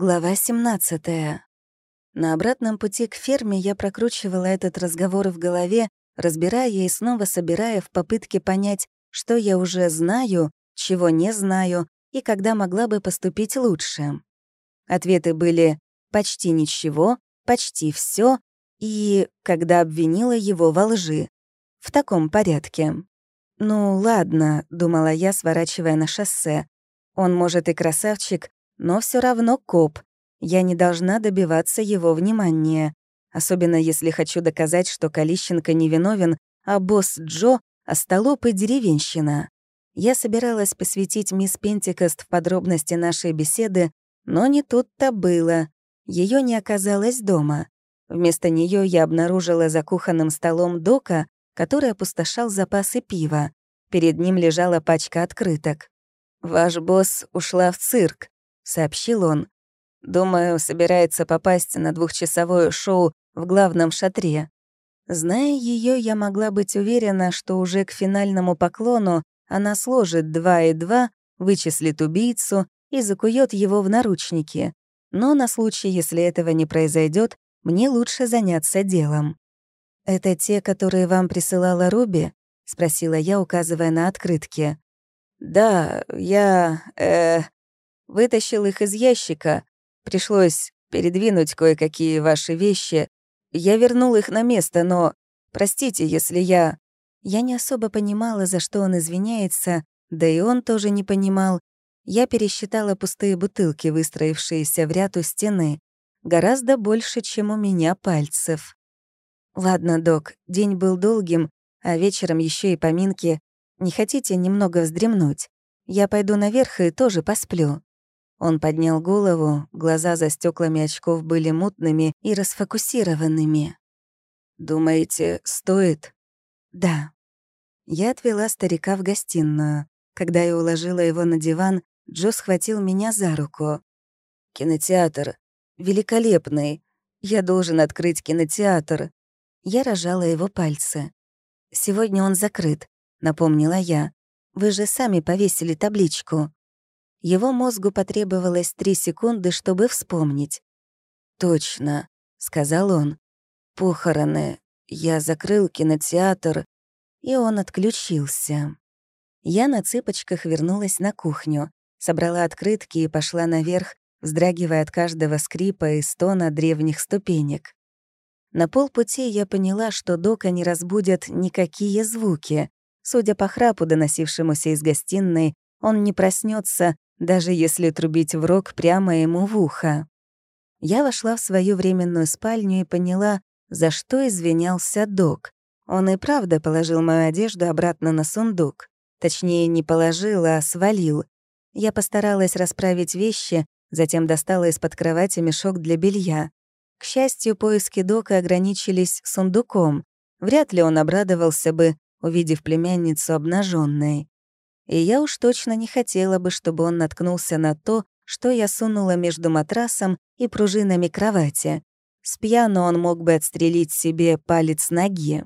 Глава 17. На обратном пути к ферме я прокручивала этот разговор в голове, разбирая и снова собирая в попытке понять, что я уже знаю, чего не знаю и когда могла бы поступить лучше. Ответы были «почти ничего», «почти все и «когда обвинила его во лжи». В таком порядке. «Ну, ладно», — думала я, сворачивая на шоссе. «Он, может, и красавчик, но все равно коп. Я не должна добиваться его внимания. Особенно если хочу доказать, что Калищенко невиновен, а босс Джо — остолоп и деревенщина. Я собиралась посвятить мисс Пентикост в подробности нашей беседы, но не тут-то было. Ее не оказалось дома. Вместо нее я обнаружила за кухонным столом Дока, который опустошал запасы пива. Перед ним лежала пачка открыток. «Ваш босс ушла в цирк сообщил он. «Думаю, собирается попасть на двухчасовое шоу в главном шатре». Зная ее, я могла быть уверена, что уже к финальному поклону она сложит два и два, вычислит убийцу и закует его в наручники. Но на случай, если этого не произойдет, мне лучше заняться делом. «Это те, которые вам присылала Руби?» — спросила я, указывая на открытки. «Да, я... э Вытащил их из ящика. Пришлось передвинуть кое-какие ваши вещи. Я вернул их на место, но... Простите, если я... Я не особо понимала, за что он извиняется, да и он тоже не понимал. Я пересчитала пустые бутылки, выстроившиеся в ряд у стены. Гораздо больше, чем у меня пальцев. «Ладно, док, день был долгим, а вечером еще и поминки. Не хотите немного вздремнуть? Я пойду наверх и тоже посплю». Он поднял голову, глаза за стеклами очков были мутными и расфокусированными. «Думаете, стоит?» «Да». Я отвела старика в гостиную. Когда я уложила его на диван, Джо схватил меня за руку. «Кинотеатр. Великолепный. Я должен открыть кинотеатр». Я рожала его пальцы. «Сегодня он закрыт», — напомнила я. «Вы же сами повесили табличку». Его мозгу потребовалось три секунды, чтобы вспомнить. «Точно», — сказал он. «Похороны. Я закрыл кинотеатр». И он отключился. Я на цыпочках вернулась на кухню, собрала открытки и пошла наверх, вздрагивая от каждого скрипа и стона древних ступенек. На полпути я поняла, что Дока не разбудят никакие звуки. Судя по храпу, доносившемуся из гостиной, он не проснется, даже если трубить в рог прямо ему в ухо. Я вошла в свою временную спальню и поняла, за что извинялся док. Он и правда положил мою одежду обратно на сундук. Точнее, не положил, а свалил. Я постаралась расправить вещи, затем достала из-под кровати мешок для белья. К счастью, поиски Дока ограничились сундуком. Вряд ли он обрадовался бы, увидев племянницу обнаженной и я уж точно не хотела бы, чтобы он наткнулся на то, что я сунула между матрасом и пружинами кровати. С пьяну он мог бы отстрелить себе палец ноги.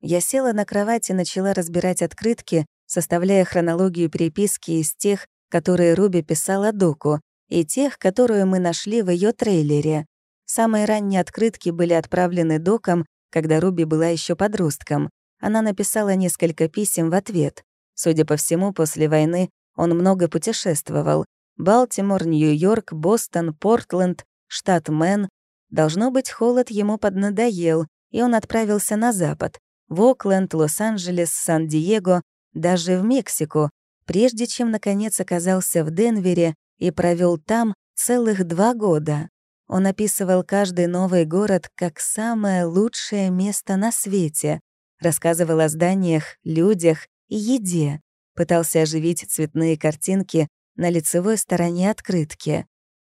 Я села на кровать и начала разбирать открытки, составляя хронологию переписки из тех, которые Руби писала Доку, и тех, которую мы нашли в ее трейлере. Самые ранние открытки были отправлены Доком, когда Руби была еще подростком. Она написала несколько писем в ответ. Судя по всему, после войны он много путешествовал. Балтимор, Нью-Йорк, Бостон, Портленд, штат Мэн. Должно быть, холод ему поднадоел, и он отправился на запад. В Окленд, Лос-Анджелес, Сан-Диего, даже в Мексику, прежде чем, наконец, оказался в Денвере и провел там целых два года. Он описывал каждый новый город как самое лучшее место на свете, рассказывал о зданиях, людях еде, пытался оживить цветные картинки на лицевой стороне открытки.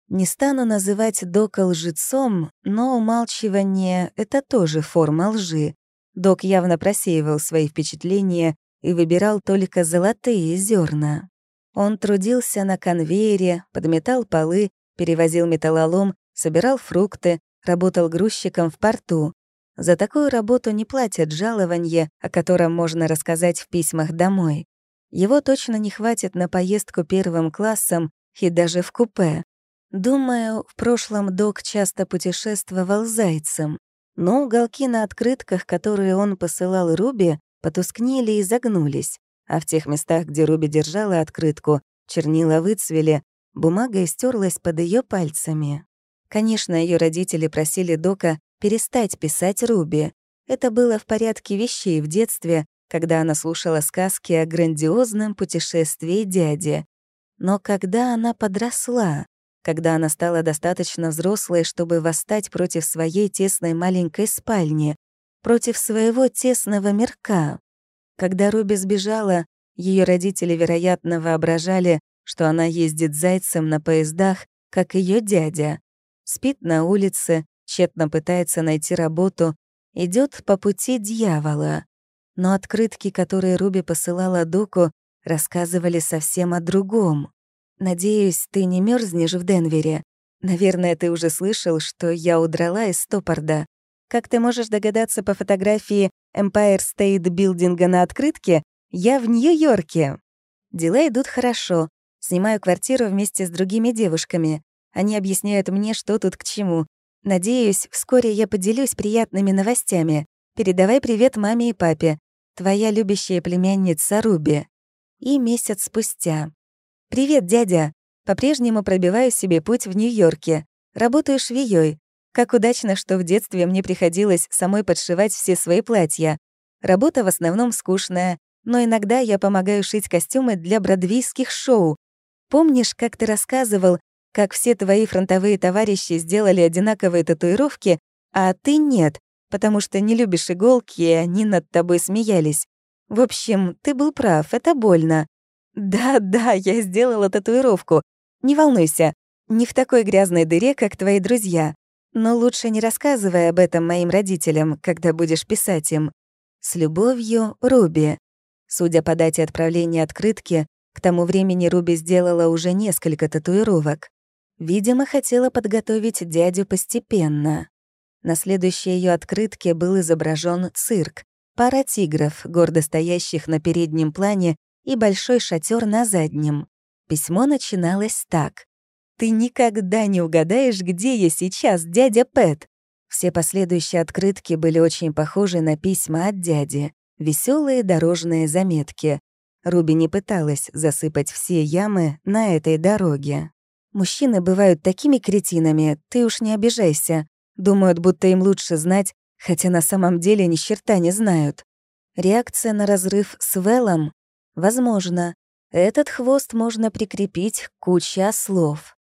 Не стану называть Дока лжецом, но умалчивание — это тоже форма лжи. Док явно просеивал свои впечатления и выбирал только золотые зерна. Он трудился на конвейере, подметал полы, перевозил металлолом, собирал фрукты, работал грузчиком в порту. За такую работу не платят жалование, о котором можно рассказать в письмах домой. Его точно не хватит на поездку первым классом и даже в купе. Думаю, в прошлом док часто путешествовал зайцем, но уголки на открытках, которые он посылал Руби, потускнели и загнулись, а в тех местах, где Руби держала открытку, чернила выцвели, бумага истерлась под ее пальцами. Конечно, ее родители просили Дока перестать писать Руби. Это было в порядке вещей в детстве, когда она слушала сказки о грандиозном путешествии дяди. Но когда она подросла, когда она стала достаточно взрослой, чтобы восстать против своей тесной маленькой спальни, против своего тесного мирка, когда Руби сбежала, ее родители, вероятно, воображали, что она ездит зайцем на поездах, как ее дядя. Спит на улице, тщетно пытается найти работу, идет по пути дьявола но открытки, которые Руби посылала Дуку, рассказывали совсем о другом. «Надеюсь, ты не мерзнешь в Денвере. Наверное, ты уже слышал, что я удрала из Стоппорда. Как ты можешь догадаться по фотографии Empire State Building на открытке, я в Нью-Йорке. Дела идут хорошо. Снимаю квартиру вместе с другими девушками. Они объясняют мне, что тут к чему. Надеюсь, вскоре я поделюсь приятными новостями. Передавай привет маме и папе. Твоя любящая племянница Руби. И месяц спустя. «Привет, дядя. По-прежнему пробиваю себе путь в Нью-Йорке. Работаю швеей. Как удачно, что в детстве мне приходилось самой подшивать все свои платья. Работа в основном скучная, но иногда я помогаю шить костюмы для бродвейских шоу. Помнишь, как ты рассказывал, как все твои фронтовые товарищи сделали одинаковые татуировки, а ты нет, потому что не любишь иголки, и они над тобой смеялись. В общем, ты был прав, это больно. Да-да, я сделала татуировку. Не волнуйся, не в такой грязной дыре, как твои друзья. Но лучше не рассказывай об этом моим родителям, когда будешь писать им. С любовью, Руби. Судя по дате отправления открытки, к тому времени Руби сделала уже несколько татуировок. Видимо, хотела подготовить дядю постепенно. На следующей ее открытке был изображен цирк, пара тигров, гордо стоящих на переднем плане, и большой шатер на заднем. Письмо начиналось так. «Ты никогда не угадаешь, где я сейчас, дядя Пэт!» Все последующие открытки были очень похожи на письма от дяди. Веселые дорожные заметки. Руби не пыталась засыпать все ямы на этой дороге. «Мужчины бывают такими кретинами, ты уж не обижайся. Думают, будто им лучше знать, хотя на самом деле ни черта не знают. Реакция на разрыв с Велом? Возможно. Этот хвост можно прикрепить к куче слов.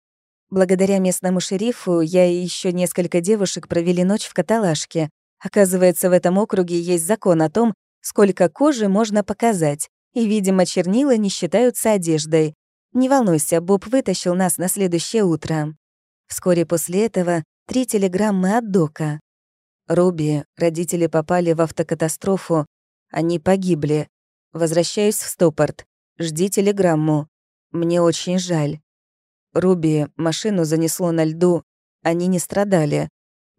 Благодаря местному шерифу я и еще несколько девушек провели ночь в каталажке. Оказывается, в этом округе есть закон о том, сколько кожи можно показать, и, видимо, чернила не считаются одеждой. Не волнуйся, Боб вытащил нас на следующее утро. Вскоре после этого Три телеграммы от Дока. «Руби, родители попали в автокатастрофу. Они погибли. Возвращаюсь в Стопорт. Жди телеграмму. Мне очень жаль. Руби, машину занесло на льду. Они не страдали.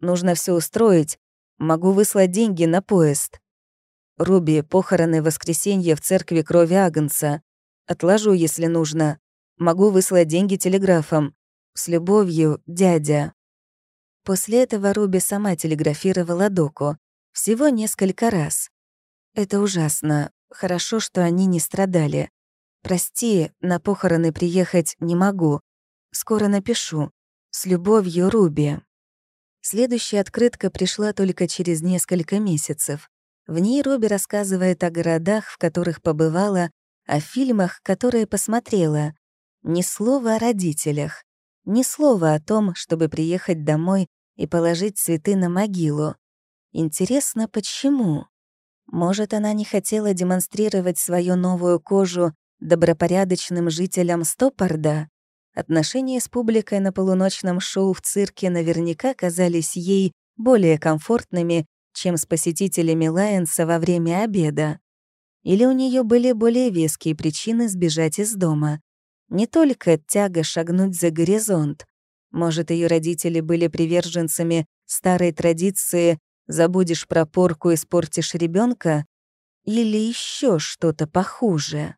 Нужно все устроить. Могу выслать деньги на поезд. Руби, похороны воскресенье в церкви крови Агнца. Отложу, если нужно. Могу выслать деньги телеграфом. С любовью, дядя. После этого Руби сама телеграфировала Доку. Всего несколько раз. Это ужасно. Хорошо, что они не страдали. Прости, на похороны приехать не могу. Скоро напишу. С любовью, Руби. Следующая открытка пришла только через несколько месяцев. В ней Руби рассказывает о городах, в которых побывала, о фильмах, которые посмотрела. Ни слова о родителях. Ни слова о том, чтобы приехать домой и положить цветы на могилу. Интересно, почему? Может, она не хотела демонстрировать свою новую кожу добропорядочным жителям Стоппорда? Отношения с публикой на полуночном шоу в цирке наверняка казались ей более комфортными, чем с посетителями Лайенса во время обеда. Или у нее были более веские причины сбежать из дома. Не только тяга шагнуть за горизонт, может, ее родители были приверженцами старой традиции «забудешь про порку, испортишь ребенка или еще что-то похуже.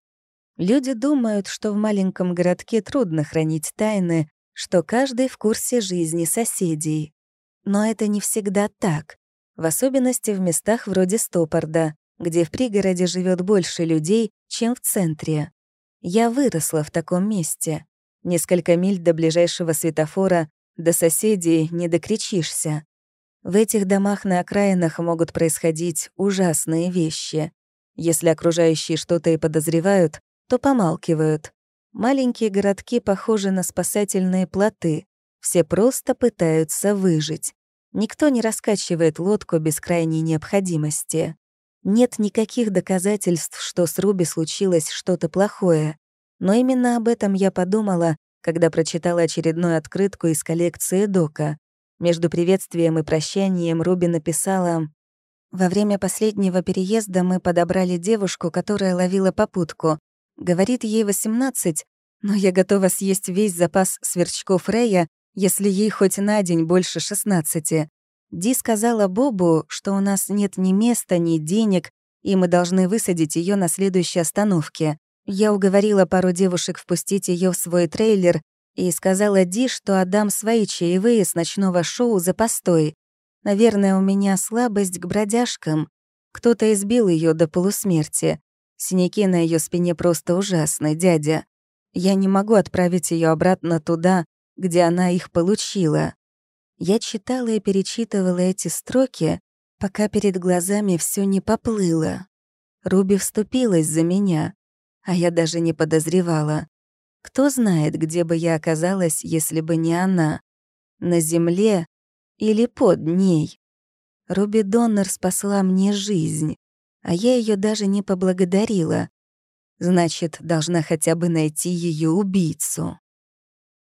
Люди думают, что в маленьком городке трудно хранить тайны, что каждый в курсе жизни соседей. Но это не всегда так, в особенности в местах вроде Стопорда, где в пригороде живет больше людей, чем в центре. Я выросла в таком месте. Несколько миль до ближайшего светофора, до соседей не докричишься. В этих домах на окраинах могут происходить ужасные вещи. Если окружающие что-то и подозревают, то помалкивают. Маленькие городки похожи на спасательные плоты. Все просто пытаются выжить. Никто не раскачивает лодку без крайней необходимости. Нет никаких доказательств, что с Руби случилось что-то плохое. Но именно об этом я подумала, когда прочитала очередную открытку из коллекции Дока. Между приветствием и прощанием Руби написала «Во время последнего переезда мы подобрали девушку, которая ловила попутку. Говорит, ей 18, но я готова съесть весь запас сверчков Рея, если ей хоть на день больше 16. Ди сказала Бобу, что у нас нет ни места, ни денег, и мы должны высадить ее на следующей остановке. Я уговорила пару девушек впустить ее в свой трейлер и сказала Ди, что отдам свои чаевые с ночного шоу за постой. Наверное, у меня слабость к бродяжкам. Кто-то избил ее до полусмерти. Синяки на ее спине просто ужасны, дядя. Я не могу отправить ее обратно туда, где она их получила. Я читала и перечитывала эти строки, пока перед глазами все не поплыло. Руби вступилась за меня, а я даже не подозревала. Кто знает, где бы я оказалась, если бы не она? На земле или под ней? Руби Доннер спасла мне жизнь, а я ее даже не поблагодарила. Значит, должна хотя бы найти ее убийцу.